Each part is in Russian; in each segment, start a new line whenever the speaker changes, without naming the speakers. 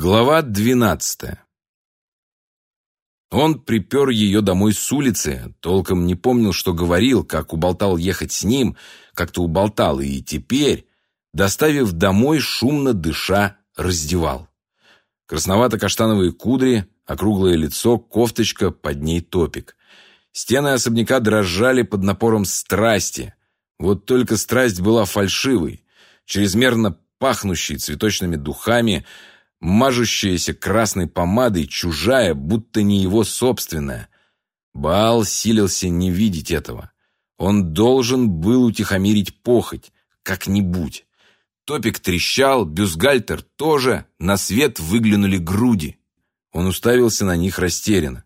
Глава двенадцатая. Он припер ее домой с улицы, толком не помнил, что говорил, как уболтал ехать с ним, как-то уболтал, и теперь, доставив домой, шумно дыша, раздевал. Красновато-каштановые кудри, округлое лицо, кофточка, под ней топик. Стены особняка дрожали под напором страсти. Вот только страсть была фальшивой, чрезмерно пахнущей цветочными духами, мажущаяся красной помадой, чужая, будто не его собственная. Баал силился не видеть этого. Он должен был утихомирить похоть, как-нибудь. Топик трещал, бюстгальтер тоже, на свет выглянули груди. Он уставился на них растерянно.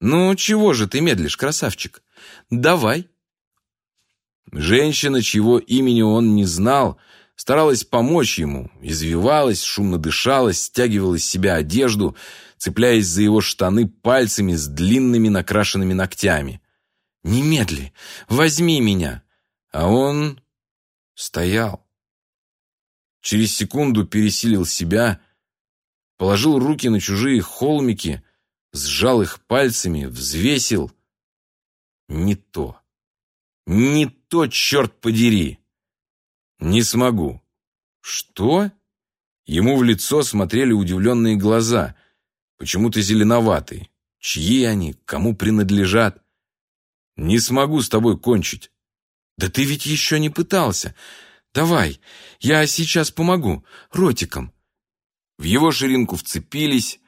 «Ну, чего же ты медлишь, красавчик? Давай!» Женщина, чьего имени он не знал, — Старалась помочь ему, извивалась, шумно дышала, стягивала из себя одежду, цепляясь за его штаны пальцами с длинными накрашенными ногтями. «Немедли! Возьми меня!» А он стоял. Через секунду пересилил себя, положил руки на чужие холмики, сжал их пальцами, взвесил. Не то. Не то, черт подери! «Не смогу». «Что?» Ему в лицо смотрели удивленные глаза, почему-то зеленоватые. Чьи они, кому принадлежат? «Не смогу с тобой кончить». «Да ты ведь еще не пытался. Давай, я сейчас помогу, ротиком». В его ширинку вцепились,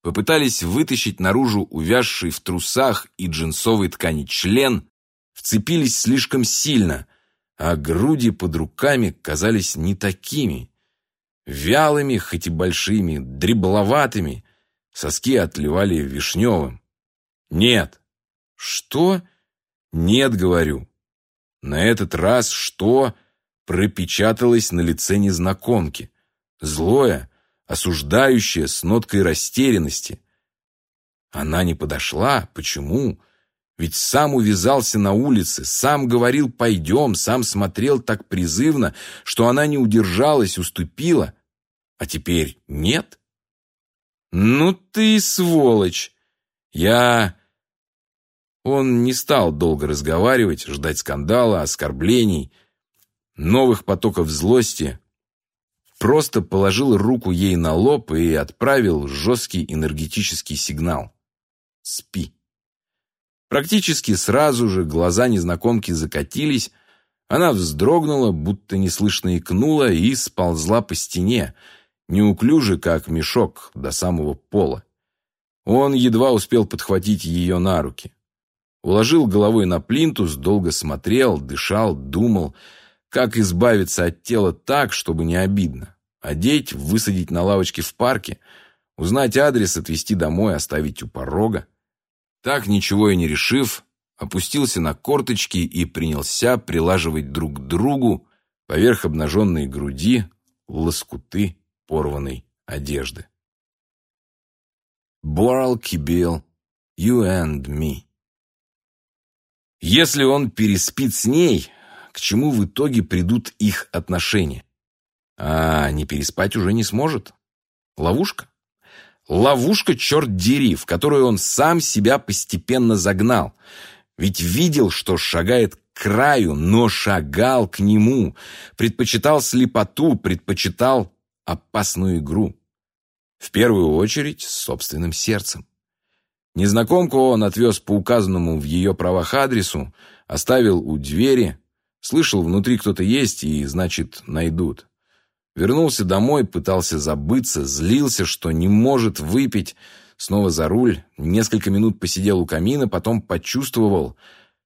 попытались вытащить наружу увязший в трусах и джинсовой ткани член, вцепились слишком сильно, а груди под руками казались не такими. Вялыми, хоть и большими, дребловатыми, соски отливали вишневым. «Нет». «Что?» «Нет», — говорю. На этот раз «что» пропечаталось на лице незнакомки. Злое, осуждающее, с ноткой растерянности. Она не подошла. Почему? Ведь сам увязался на улице, сам говорил «пойдем», сам смотрел так призывно, что она не удержалась, уступила. А теперь нет? «Ну ты сволочь! Я...» Он не стал долго разговаривать, ждать скандала, оскорблений, новых потоков злости. Просто положил руку ей на лоб и отправил жесткий энергетический сигнал. «Спи». Практически сразу же глаза незнакомки закатились, она вздрогнула, будто неслышно икнула и сползла по стене, неуклюже, как мешок, до самого пола. Он едва успел подхватить ее на руки. Уложил головой на плинтус, долго смотрел, дышал, думал, как избавиться от тела так, чтобы не обидно. Одеть, высадить на лавочке в парке, узнать адрес, отвезти домой, оставить у порога. Так, ничего и не решив, опустился на корточки и принялся прилаживать друг к другу поверх обнаженной груди лоскуты порванной одежды. Борал Кибил, you and me. Если он переспит с ней, к чему в итоге придут их отношения? А не переспать уже не сможет. Ловушка? Ловушка, черт дери, в которую он сам себя постепенно загнал. Ведь видел, что шагает к краю, но шагал к нему. Предпочитал слепоту, предпочитал опасную игру. В первую очередь с собственным сердцем. Незнакомку он отвез по указанному в ее правах адресу, оставил у двери, слышал, внутри кто-то есть и, значит, найдут. Вернулся домой, пытался забыться, злился, что не может выпить. Снова за руль, несколько минут посидел у камина, потом почувствовал,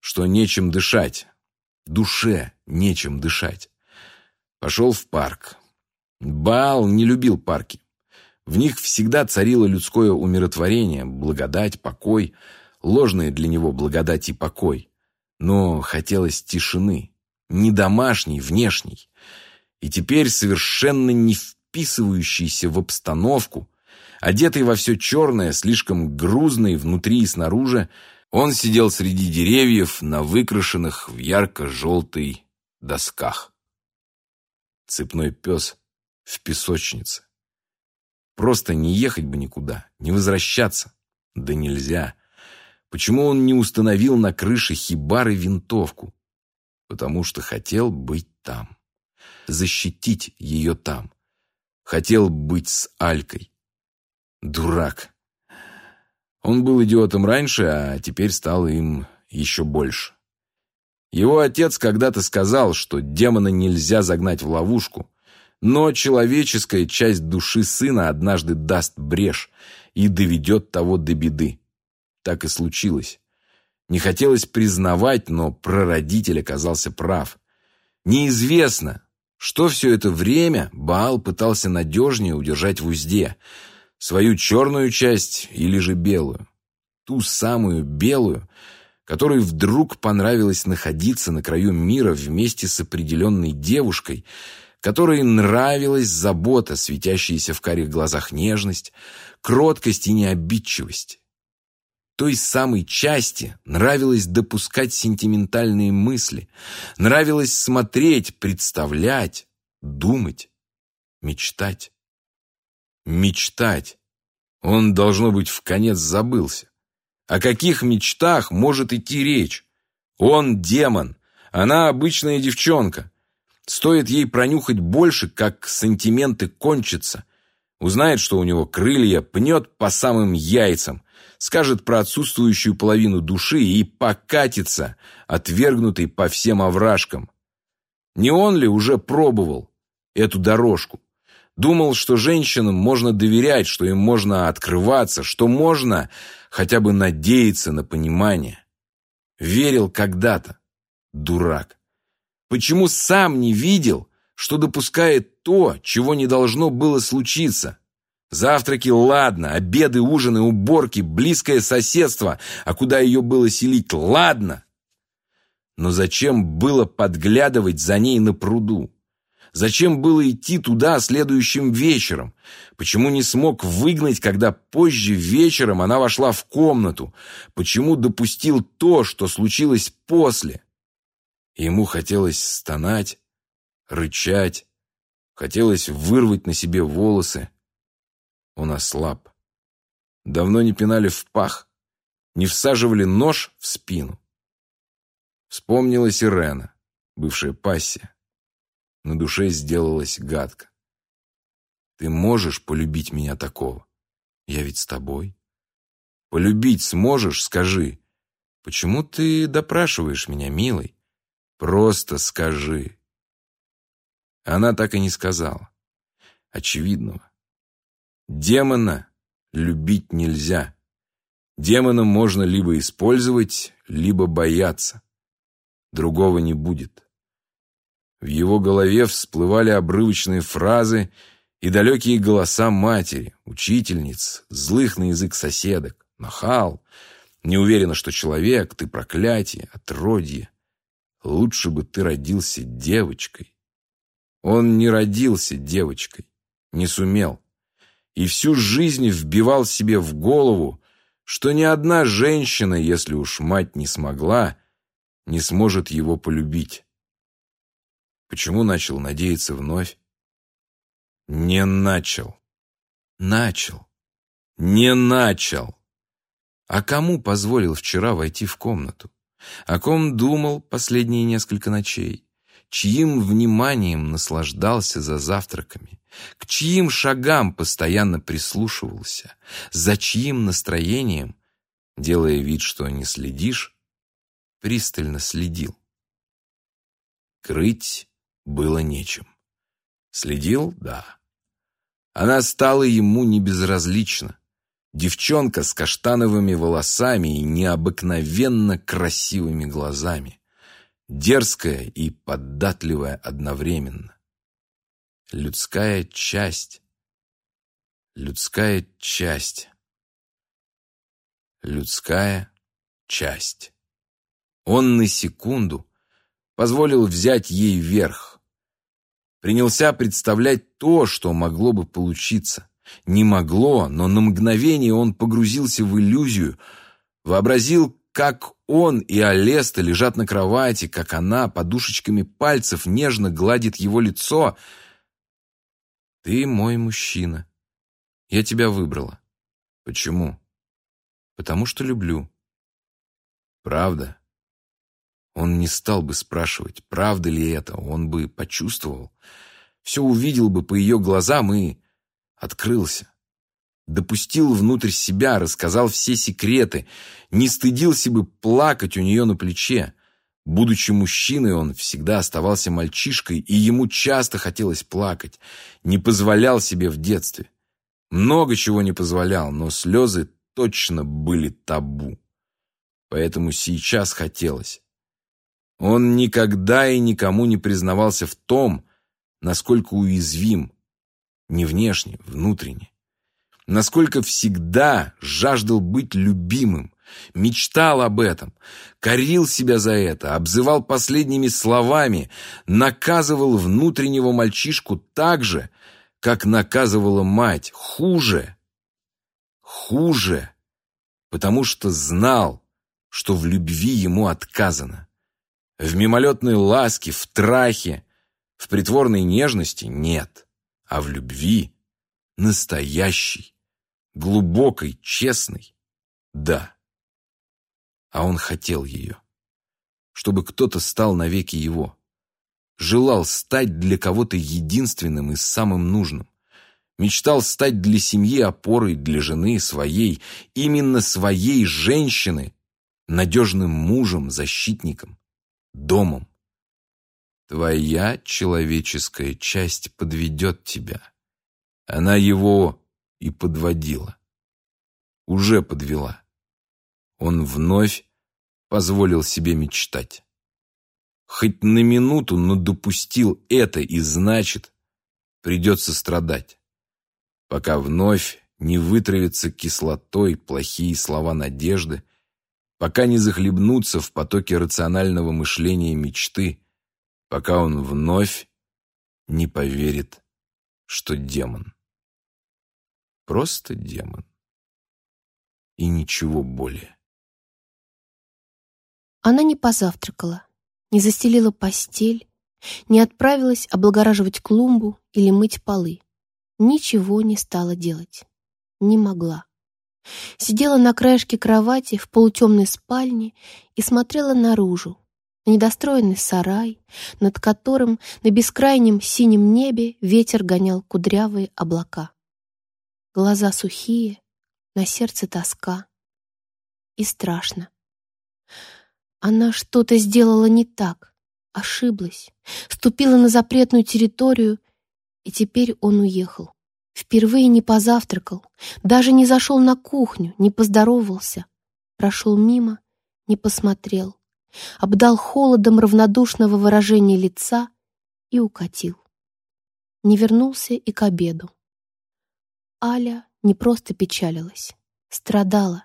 что нечем дышать. Душе нечем дышать. Пошел в парк. Баал не любил парки. В них всегда царило людское умиротворение, благодать, покой, ложные для него благодать и покой. Но хотелось тишины, не домашней, внешней и теперь совершенно не вписывающийся в обстановку, одетый во все черное, слишком грузный внутри и снаружи, он сидел среди деревьев на выкрашенных в ярко-желтый досках. Цепной пес в песочнице. Просто не ехать бы никуда, не возвращаться. Да нельзя. Почему он не установил на крыше хибары винтовку? Потому что хотел быть там. Защитить ее там. Хотел быть с Алькой. Дурак. Он был идиотом раньше, а теперь стал им еще больше. Его отец когда-то сказал, что демона нельзя загнать в ловушку, но человеческая часть души сына однажды даст брешь и доведет того до беды. Так и случилось. Не хотелось признавать, но прародитель оказался прав. Неизвестно, что все это время Баал пытался надежнее удержать в узде. Свою черную часть или же белую. Ту самую белую, которой вдруг понравилось находиться на краю мира вместе с определенной девушкой, которой нравилась забота, светящаяся в карих глазах нежность, кроткость и необидчивость. Той самой части нравилось допускать сентиментальные мысли, нравилось смотреть, представлять, думать, мечтать. Мечтать. Он, должно быть, в конец забылся. О каких мечтах может идти речь? Он демон, она обычная девчонка. Стоит ей пронюхать больше, как сантименты кончатся. Узнает, что у него крылья, пнет по самым яйцам, скажет про отсутствующую половину души и покатится, отвергнутый по всем овражкам. Не он ли уже пробовал эту дорожку? Думал, что женщинам можно доверять, что им можно открываться, что можно хотя бы надеяться на понимание. Верил когда-то. Дурак. Почему сам не видел, что допускает то, чего не должно было случиться? Завтраки, ладно, обеды, ужины, уборки, близкое соседство, а куда ее было селить, ладно. Но зачем было подглядывать за ней на пруду? Зачем было идти туда следующим вечером? Почему не смог выгнать, когда позже вечером она вошла в комнату? Почему допустил то, что случилось после? Ему хотелось стонать, рычать, хотелось вырвать на себе волосы. Он ослаб. Давно не пинали в пах, не всаживали нож в спину. Вспомнилась Ирена, бывшая пассия. На душе сделалось гадко. Ты можешь полюбить меня такого? Я ведь с тобой. Полюбить сможешь, скажи. Почему ты допрашиваешь меня, милый? Просто скажи. Она так и не сказала. Очевидного. Демона любить нельзя. Демона можно либо использовать, либо бояться. Другого не будет. В его голове всплывали обрывочные фразы и далекие голоса матери, учительниц, злых на язык соседок, нахал. Не уверена, что человек, ты проклятие, отродье. Лучше бы ты родился девочкой. Он не родился девочкой, не сумел. И всю жизнь вбивал себе в голову, что ни одна женщина, если уж мать не смогла, не сможет его полюбить. Почему начал надеяться вновь? Не начал. Начал. Не начал. А кому позволил вчера войти в комнату? О ком думал последние несколько ночей? Чьим вниманием наслаждался за завтраками? К чьим шагам постоянно прислушивался? За чьим настроением, делая вид, что не следишь, пристально следил? Крыть было нечем. Следил? Да. Она стала ему небезразлична. Девчонка с каштановыми волосами и необыкновенно красивыми глазами. Дерзкая и податливая одновременно. Людская часть. Людская часть. Людская часть. Он на секунду позволил взять ей верх. Принялся представлять то, что могло бы получиться. Не могло, но на мгновение он погрузился в иллюзию, вообразил, как он и Алеста лежат на кровати, как она подушечками пальцев нежно гладит его лицо. «Ты мой мужчина. Я тебя выбрала. Почему? Потому что люблю. Правда? Он не стал бы спрашивать, правда ли это, он бы почувствовал. Все увидел бы по ее глазам и открылся. Допустил внутрь себя, рассказал все секреты, не стыдился бы плакать у нее на плече. Будучи мужчиной, он всегда оставался мальчишкой, и ему часто хотелось плакать. Не позволял себе в детстве. Много чего не позволял, но слезы точно были табу. Поэтому сейчас хотелось. Он никогда и никому не признавался в том, насколько уязвим, не внешне, внутренне. Насколько всегда жаждал быть любимым, Мечтал об этом, корил себя за это, обзывал последними словами, наказывал внутреннего мальчишку так же, как наказывала мать, хуже. Хуже, потому что знал, что в любви ему отказано. В мимолетной ласке, в трахе, в притворной нежности нет, а в любви настоящей, глубокой, честной — да а он хотел ее. Чтобы кто-то стал навеки его. Желал стать для кого-то единственным и самым нужным. Мечтал стать для семьи опорой, для жены своей, именно своей женщины, надежным мужем, защитником, домом. Твоя человеческая часть подведет тебя. Она его и подводила. Уже подвела. Он вновь позволил себе мечтать. Хоть на минуту, но допустил это, и значит, придется страдать. Пока вновь не вытравятся кислотой плохие слова надежды, пока не захлебнутся в потоке рационального мышления мечты, пока он вновь не поверит, что демон. Просто демон. И ничего более.
Она не позавтракала, не застелила постель, не отправилась облагораживать клумбу или мыть полы. Ничего не стала делать. Не могла. Сидела на краешке кровати в полутемной спальне и смотрела наружу, на недостроенный сарай, над которым на бескрайнем синем небе ветер гонял кудрявые облака. Глаза сухие, на сердце тоска. И страшно. Она что-то сделала не так, ошиблась, ступила на запретную территорию, и теперь он уехал. Впервые не позавтракал, даже не зашел на кухню, не поздоровался. Прошел мимо, не посмотрел, обдал холодом равнодушного выражения лица и укатил. Не вернулся и к обеду. Аля не просто печалилась, страдала,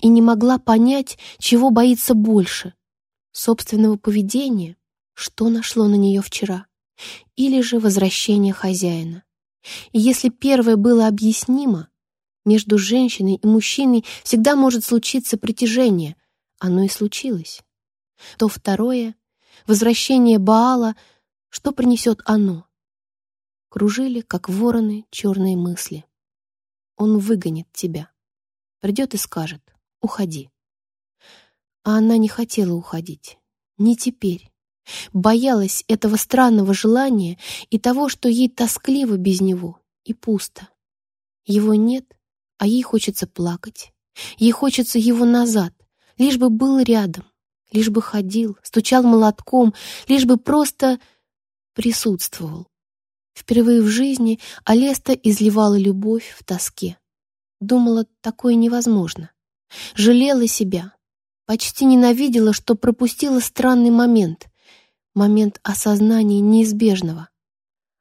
и не могла понять, чего боится больше — собственного поведения, что нашло на нее вчера, или же возвращение хозяина. И если первое было объяснимо, между женщиной и мужчиной всегда может случиться притяжение, оно и случилось, то второе — возвращение Баала, что принесет оно? Кружили, как вороны, черные мысли. Он выгонит тебя. Придет и скажет «Уходи». А она не хотела уходить. Не теперь. Боялась этого странного желания и того, что ей тоскливо без него и пусто. Его нет, а ей хочется плакать. Ей хочется его назад, лишь бы был рядом, лишь бы ходил, стучал молотком, лишь бы просто присутствовал. Впервые в жизни Алеста изливала любовь в тоске. Думала, такое невозможно. Жалела себя. Почти ненавидела, что пропустила странный момент. Момент осознания неизбежного.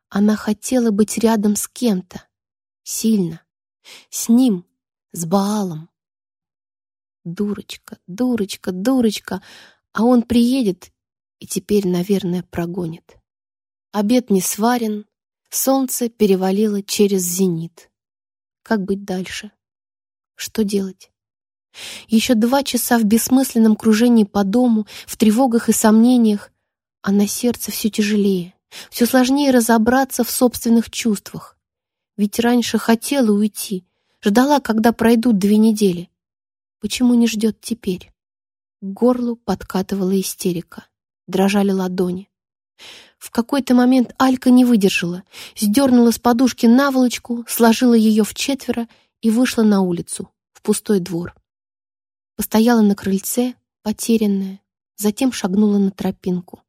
Она хотела быть рядом с кем-то. Сильно. С ним. С Баалом. Дурочка, дурочка, дурочка. А он приедет и теперь, наверное, прогонит. Обед не сварен, солнце перевалило через зенит. Как быть дальше? Что делать? Еще два часа в бессмысленном кружении по дому, в тревогах и сомнениях, а на сердце все тяжелее, все сложнее разобраться в собственных чувствах. Ведь раньше хотела уйти, ждала, когда пройдут две недели. Почему не ждет теперь? К горлу подкатывала истерика. Дрожали ладони. В какой-то момент Алька не выдержала, сдернула с подушки наволочку, сложила ее в четверо и вышла на улицу, в пустой двор. Постояла на крыльце, потерянная, затем шагнула на тропинку.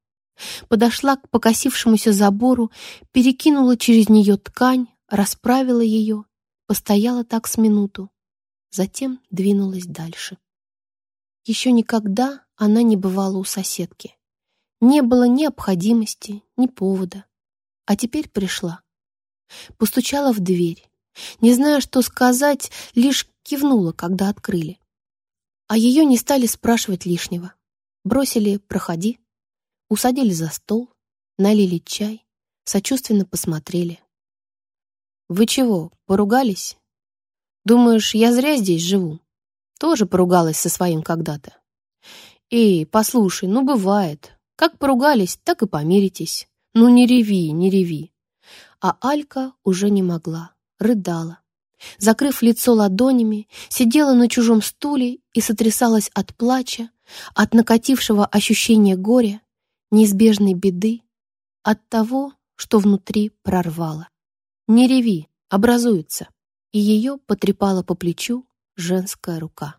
Подошла к покосившемуся забору, перекинула через нее ткань, расправила ее, постояла так с минуту, затем двинулась дальше. Еще никогда она не бывала у соседки. Не было ни необходимости, ни повода. А теперь пришла. Постучала в дверь. Не зная, что сказать, лишь кивнула, когда открыли. А ее не стали спрашивать лишнего. Бросили «проходи», усадили за стол, налили чай, сочувственно посмотрели. «Вы чего, поругались? Думаешь, я зря здесь живу? Тоже поругалась со своим когда-то. Эй, послушай, ну бывает. Как поругались, так и помиритесь. Ну не реви, не реви». А Алька уже не могла, рыдала. Закрыв лицо ладонями, сидела на чужом стуле и сотрясалась от плача, от накатившего ощущения горя, неизбежной беды, от того, что внутри прорвало. «Не реви, образуется!» И ее потрепала по плечу женская рука.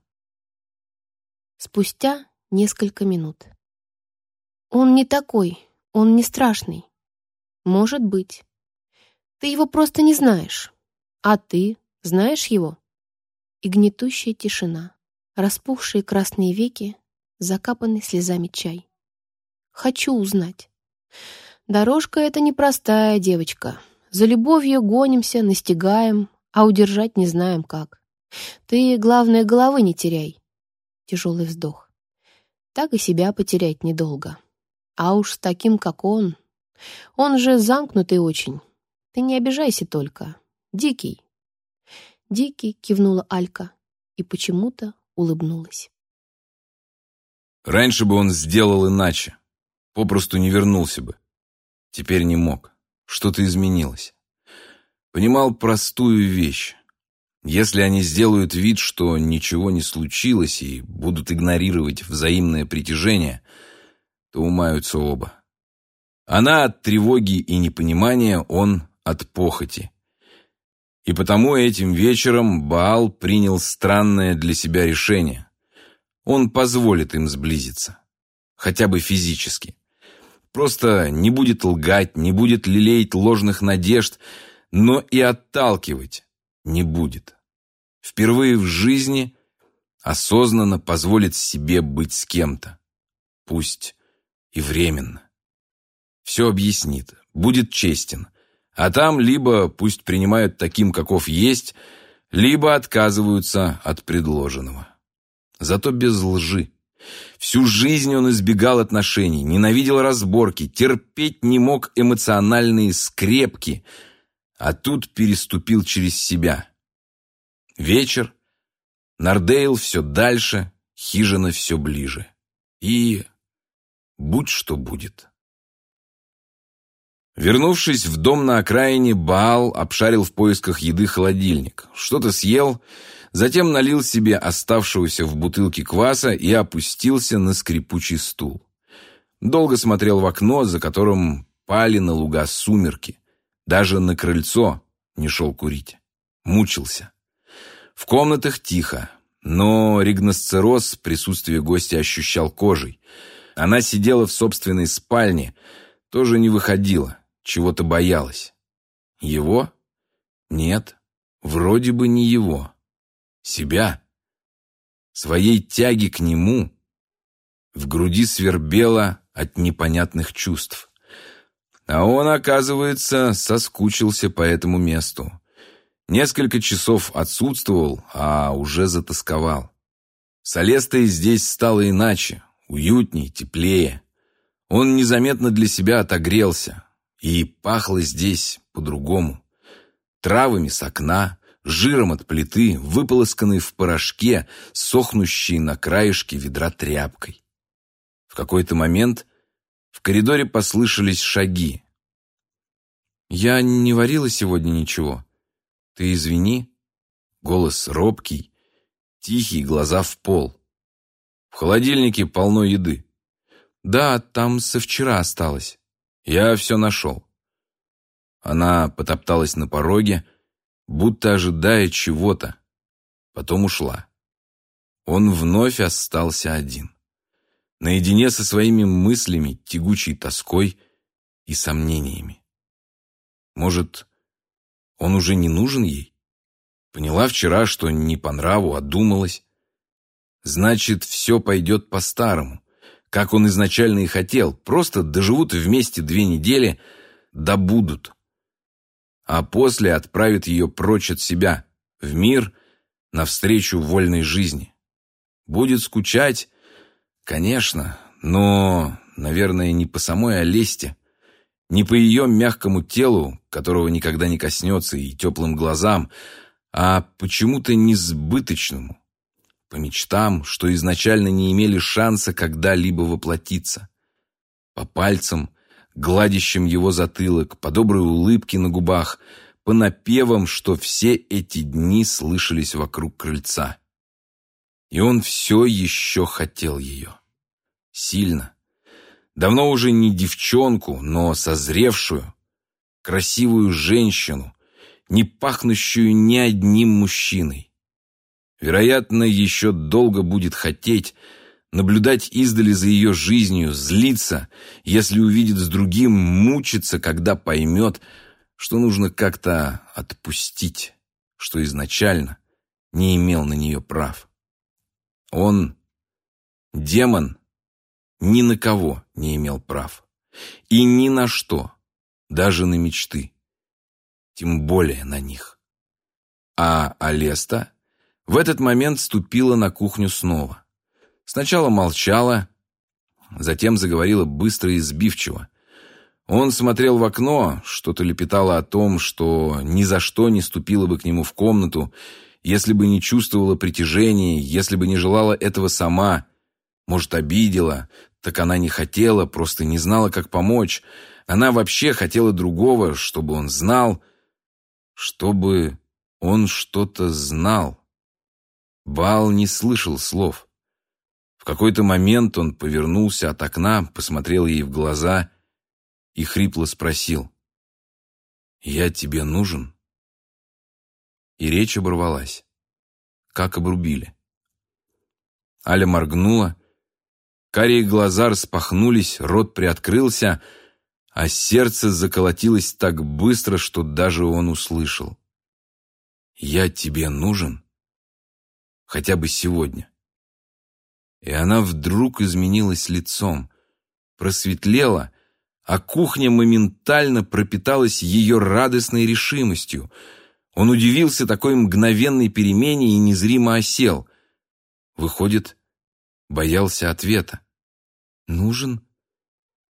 Спустя несколько минут. «Он не такой, он не страшный. Может быть. Ты его просто не знаешь. А ты знаешь его?» И гнетущая тишина, распухшие красные веки, закапанный слезами чай. «Хочу узнать». Дорожка эта непростая, девочка. За любовью гонимся, настигаем, а удержать не знаем как. Ты, главное, головы не теряй. Тяжелый вздох. Так и себя потерять недолго. А уж с таким, как он. Он же замкнутый очень. Ты не обижайся только. Дикий. Дикий, кивнула Алька и почему-то улыбнулась.
Раньше бы он сделал иначе. Попросту не вернулся бы. Теперь не мог. Что-то изменилось. Понимал простую вещь. Если они сделают вид, что ничего не случилось и будут игнорировать взаимное притяжение, то умаются оба. Она от тревоги и непонимания, он от похоти. И потому этим вечером Баал принял странное для себя решение. Он позволит им сблизиться. Хотя бы физически. Просто не будет лгать, не будет лелеять ложных надежд, но и отталкивать не будет. Впервые в жизни осознанно позволит себе быть с кем-то. Пусть и временно. Все объяснит, будет честен. А там либо пусть принимают таким, каков есть, либо отказываются от предложенного. Зато без лжи. Всю жизнь он избегал отношений, ненавидел разборки, терпеть не мог эмоциональные скрепки, а тут переступил через себя. Вечер, Нардейл все дальше, хижина все ближе. И будь что будет. Вернувшись в дом на окраине, Баал обшарил в поисках еды холодильник. Что-то съел, Затем налил себе оставшегося в бутылке кваса и опустился на скрипучий стул. Долго смотрел в окно, за которым пали на луга сумерки. Даже на крыльцо не шел курить. Мучился. В комнатах тихо, но ригносцероз присутствие гостя ощущал кожей. Она сидела в собственной спальне, тоже не выходила, чего-то боялась. Его? Нет, вроде бы не его себя, своей тяги к нему, в груди свербело от непонятных чувств. А он, оказывается, соскучился по этому месту. Несколько часов отсутствовал, а уже затасковал. С Алестой здесь стало иначе, уютней, теплее. Он незаметно для себя отогрелся, и пахло здесь по-другому. Травами с окна, жиром от плиты, выполосканной в порошке, сохнущей на краешке ведра тряпкой. В какой-то момент в коридоре послышались шаги. «Я не варила сегодня ничего. Ты извини. Голос робкий, тихий, глаза в пол. В холодильнике полно еды. Да, там со вчера осталось. Я все нашел. Она потопталась на пороге, будто ожидая чего-то. Потом ушла. Он вновь остался один. Наедине со своими мыслями, тягучей тоской и сомнениями. Может, он уже не нужен ей? Поняла вчера, что не по нраву, одумалась. Значит, все пойдет по-старому, как он изначально и хотел. Просто доживут вместе две недели, да будут. А после отправит ее прочь от себя, в мир, навстречу вольной жизни. Будет скучать, конечно, но, наверное, не по самой Олесте, не по ее мягкому телу, которого никогда не коснется, и теплым глазам, а почему-то несбыточному, по мечтам, что изначально не имели шанса когда-либо воплотиться, по пальцам, гладящим его затылок, по доброй улыбке на губах, по напевам, что все эти дни слышались вокруг крыльца. И он все еще хотел ее. Сильно. Давно уже не девчонку, но созревшую, красивую женщину, не пахнущую ни одним мужчиной. Вероятно, еще долго будет хотеть, наблюдать издали за ее жизнью, злиться, если увидит с другим, мучиться, когда поймет, что нужно как-то отпустить, что изначально не имел на нее прав. Он, демон, ни на кого не имел прав. И ни на что, даже на мечты. Тем более на них. А Алеста в этот момент ступила на кухню снова. Сначала молчала, затем заговорила быстро и сбивчиво. Он смотрел в окно, что-то лепетало о том, что ни за что не ступила бы к нему в комнату, если бы не чувствовала притяжения, если бы не желала этого сама, может, обидела, так она не хотела, просто не знала, как помочь. Она вообще хотела другого, чтобы он знал, чтобы он что-то знал. Бал не слышал слов. В какой-то момент он повернулся от окна, посмотрел ей в глаза и хрипло спросил. «Я тебе нужен?» И речь оборвалась. Как обрубили. Аля моргнула, Карие глаза распахнулись, рот приоткрылся, а сердце заколотилось так быстро, что даже он услышал. «Я тебе нужен? Хотя бы сегодня». И она вдруг изменилась лицом, просветлела, а кухня моментально пропиталась ее радостной решимостью. Он удивился такой мгновенной перемене и незримо осел. Выходит, боялся ответа. «Нужен?»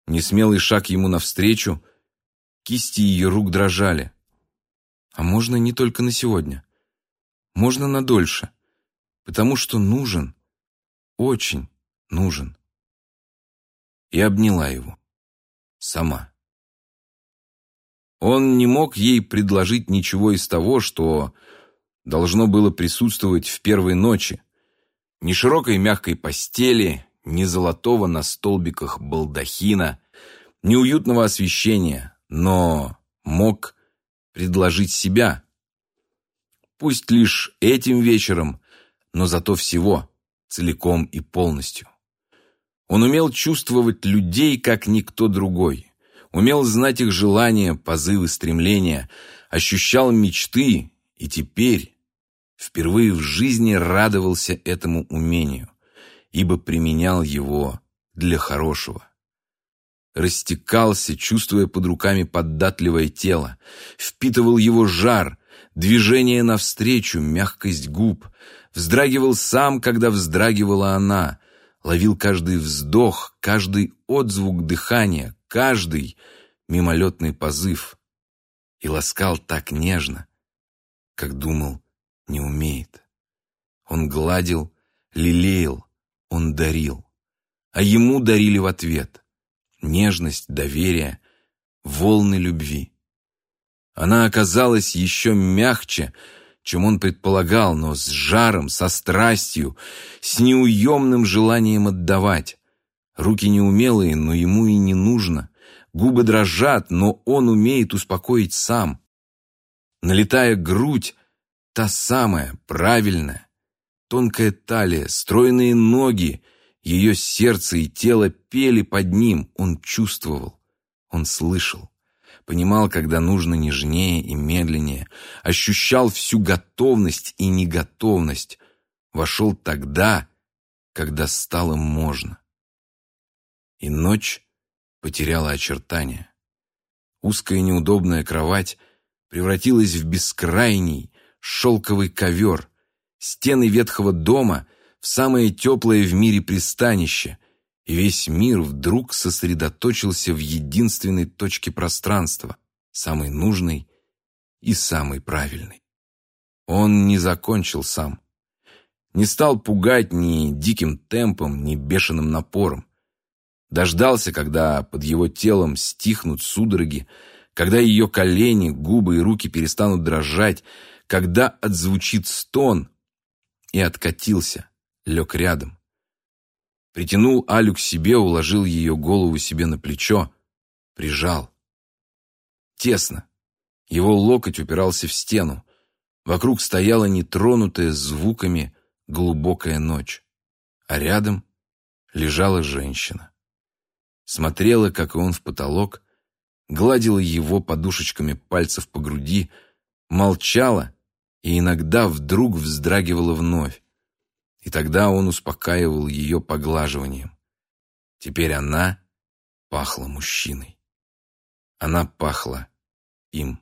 Несмелый шаг ему навстречу, кисти ее рук дрожали. «А можно не только на сегодня. Можно на дольше, потому что нужен, очень нужен». И обняла его. Сама. Он не мог ей предложить ничего из того, что должно было присутствовать в первой ночи. Ни широкой мягкой постели, ни золотого на столбиках балдахина, ни уютного освещения, но мог предложить себя. Пусть лишь этим вечером, но зато всего, целиком и полностью. Он умел чувствовать людей, как никто другой. Умел знать их желания, позывы, стремления, ощущал мечты и теперь, впервые в жизни радовался этому умению ибо применял его для хорошего. Растекался, чувствуя под руками податливое тело, впитывал его жар, движение навстречу, мягкость губ, вздрагивал сам, когда вздрагивала она, ловил каждый вздох, каждый отзвук дыхания, каждый мимолетный позыв и ласкал так нежно, как думал, не умеет. Он гладил, лелеял, он дарил, а ему дарили в ответ нежность, доверие, волны любви. Она оказалась еще мягче, чем он предполагал, но с жаром, со страстью, с неуемным желанием отдавать. Руки неумелые, но ему и не нужно. Губы дрожат, но он умеет успокоить сам. Налетая грудь, та самая, правильная. Тонкая талия, стройные ноги, ее сердце и тело пели под ним. Он чувствовал, он слышал. Понимал, когда нужно нежнее и медленнее. Ощущал всю готовность и неготовность. Вошел тогда, когда стало можно. И ночь потеряла очертания. Узкая неудобная кровать превратилась в бескрайний шелковый ковер. Стены ветхого дома в самое теплое в мире пристанище, и весь мир вдруг сосредоточился в единственной точке пространства, самой нужной и самой правильной. Он не закончил сам. Не стал пугать ни диким темпом, ни бешеным напором. Дождался, когда под его телом стихнут судороги, когда ее колени, губы и руки перестанут дрожать, когда отзвучит стон, и откатился, лег рядом. Притянул Алю к себе, уложил ее голову себе на плечо, прижал. Тесно. Его локоть упирался в стену. Вокруг стояла нетронутая звуками глубокая ночь. А рядом лежала женщина. Смотрела, как и он в потолок, гладила его подушечками пальцев по груди, молчала и иногда вдруг вздрагивала вновь. И тогда он успокаивал ее поглаживанием. Теперь она пахла мужчиной. Она пахла им.